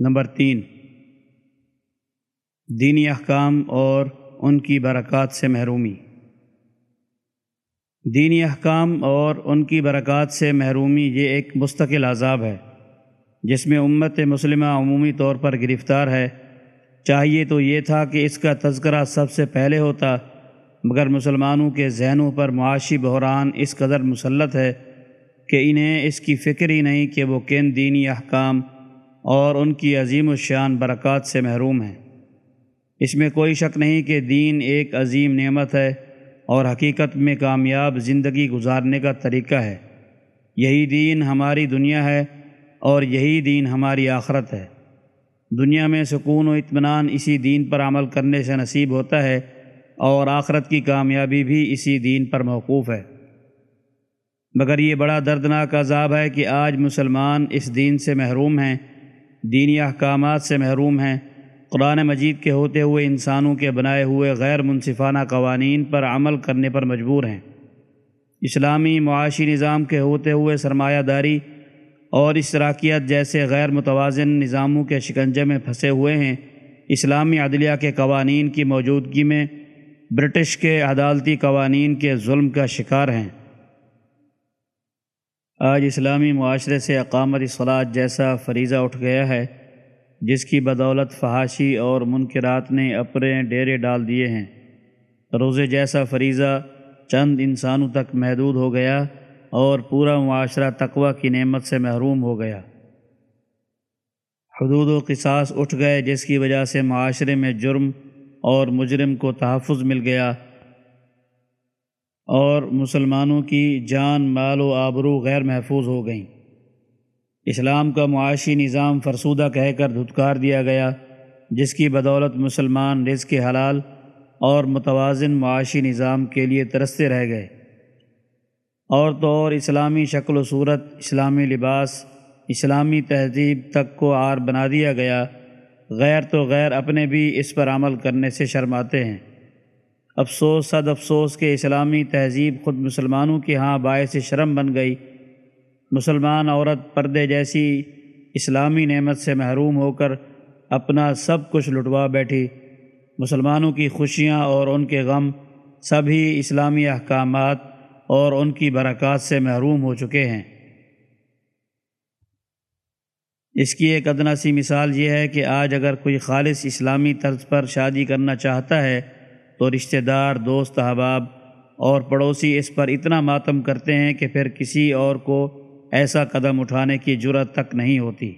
Number تین، دینی احکام اور ان کی برکات سے محرومی۔ دینی احکام اور ان کی برکات سے محرومی یہ ایک مستقل عذاب ہے، جس میں امت مسلمہ عمومی طور پر گرفتار ہے۔ چاہیے تو یہ تھا کہ اس کا تذکرہ سب سے پہلے ہوتا، مگر مسلمانوں کے ذہنوں پر معاشی بحران اس قدر مسلط ہے کہ انہیں اس کی فکر ہی نہیں کہ وہ کن دینی احکام اور ان کی عظیم الشان برکات سے محروم ہیں۔ اس میں کوئی شک نہیں کہ دین ایک عظیم نعمت ہے اور حقیقت میں کامیاب زندگی گزارنے کا طریقہ ہے۔ یہی دین ہماری دنیا ہے اور یہی دین ہماری آخرت ہے۔ دنیا میں سکون و اطمینان اسی دین پر عمل کرنے سے نصیب ہوتا ہے اور آخرت کی کامیابی بھی اسی دین پر موقوف ہے۔ مگر یہ بڑا دردناک عذاب ہے کہ آج مسلمان اس دین سے محروم ہیں دینی احکامات سے محروم ہیں۔ قرآن مجید کے ہوتے ہوئے انسانوں کے بنائے ہوئے غیر منصفانہ قوانین پر عمل کرنے پر مجبور ہیں۔ اسلامی معاشی نظام کے ہوتے ہوئے سرمایہ داری اور اشتراکیت جیسے غیر متوازن نظاموں کے شکنجے میں پھنسے ہوئے ہیں۔ اسلامی عدلیہ کے قوانین کی موجودگی میں برٹش کے عدالتی قوانین کے ظلم کا شکار ہیں۔ آج اسلامی معاشرے سے اقامت اصلاحات جیسا فریضہ اٹھ گیا ہے، جس کی بدولت فحاشی اور منکرات نے اپنے ڈیرے ڈال دیے ہیں۔ روزے جیسا فریضہ چند انسانوں تک محدود ہو گیا اور پورا معاشرہ تقوی کی نعمت سے محروم ہو گیا۔ حدود و قصاص اٹھ گئے، جس کی وجہ سے معاشرے میں جرم اور مجرم کو تحفظ مل گیا۔ اور مسلمانوں کی جان، مال و آبرو غیر محفوظ ہو گئیں۔ اسلام کا معاشی نظام فرسودہ کہہ کر دھتکار دیا گیا، جس کی بدولت مسلمان رزق کے حلال اور متوازن معاشی نظام کے لیے ترستے رہ گئے۔ اور تو اور اسلامی شکل و صورت، اسلامی لباس، اسلامی تہذیب تک کو آر بنا دیا گیا۔ غیر تو غیر اپنے بھی اس پر عمل کرنے سے شرماتے ہیں۔ افسوس صد افسوس کہ اسلامی تہذیب خود مسلمانوں کے ہاں باعث شرم بن گئی۔ مسلمان عورت پردے جیسی اسلامی نعمت سے محروم ہو کر اپنا سب کچھ لٹوا بیٹھی۔ مسلمانوں کی خوشیاں اور ان کے غم سبھی اسلامی احکامات اور ان کی برکات سے محروم ہو چکے ہیں۔ اس کی ایک ادنا سی مثال یہ ہے کہ آج اگر کوئی خالص اسلامی طرز پر شادی کرنا چاہتا ہے تو رشتہ دار، دوست، احباب اور پڑوسی اس پر اتنا ماتم کرتے ہیں کہ پھر کسی اور کو ایسا قدم اٹھانے کی جرت تک نہیں ہوتی۔